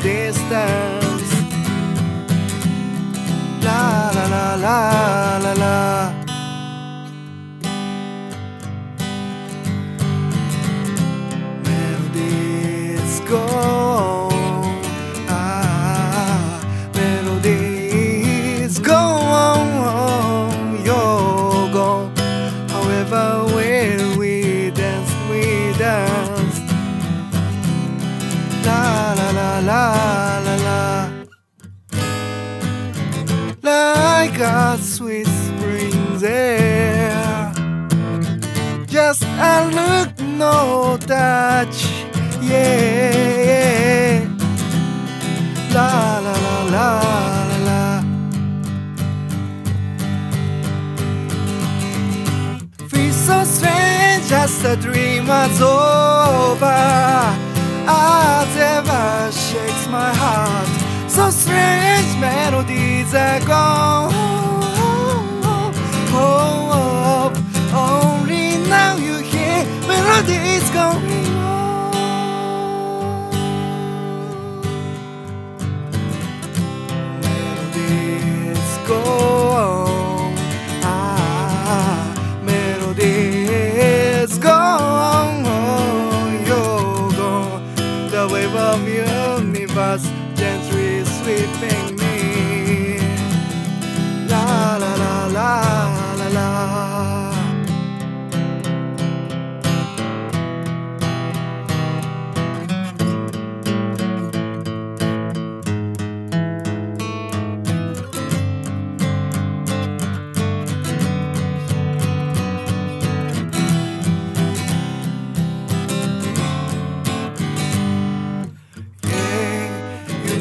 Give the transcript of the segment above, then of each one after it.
distance. La la la la la la. Where this go? Ah, melodies go on, you're gone. However. A sweet spring there. Just a look, no touch, yeah. La la la la la. Feels so strange, just a dream was over. As ever shakes my heart. So strange melodies are gone. Going on. Melodies go on. Ah, melodies go on. You're gone. The wave of universe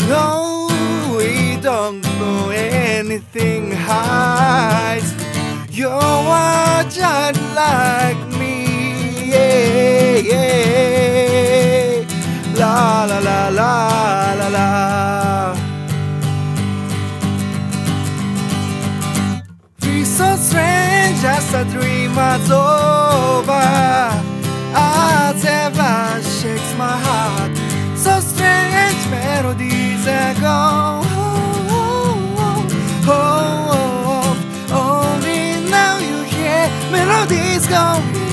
You know we don't know anything hides. You're a child like me. Yeah, yeah. La la la la la la. Feel so strange, just a dream was over. As ever shakes my heart. So strange days ago. Oh, oh, oh, only now you hear melodies going.